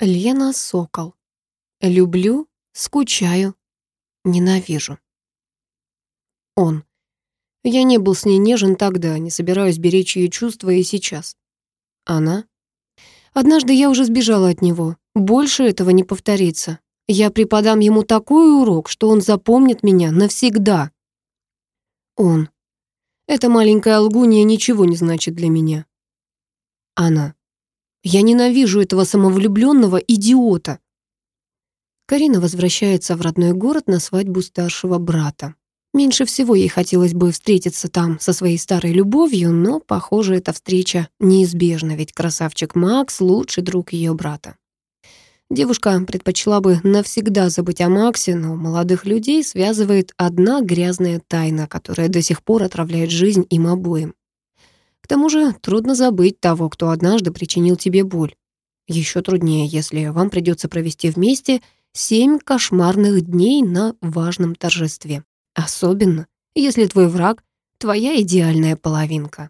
Лена Сокол. Люблю, скучаю, ненавижу. Он. Я не был с ней нежен тогда, не собираюсь беречь ее чувства и сейчас. Она. Однажды я уже сбежала от него. Больше этого не повторится. Я преподам ему такой урок, что он запомнит меня навсегда. Он. Эта маленькая лгунья ничего не значит для меня. Она. Я ненавижу этого самовлюбленного идиота. Карина возвращается в родной город на свадьбу старшего брата. Меньше всего ей хотелось бы встретиться там со своей старой любовью, но, похоже, эта встреча неизбежна, ведь красавчик Макс — лучший друг ее брата. Девушка предпочла бы навсегда забыть о Максе, но молодых людей связывает одна грязная тайна, которая до сих пор отравляет жизнь им обоим. К тому же трудно забыть того, кто однажды причинил тебе боль. Еще труднее, если вам придется провести вместе семь кошмарных дней на важном торжестве. Особенно, если твой враг — твоя идеальная половинка.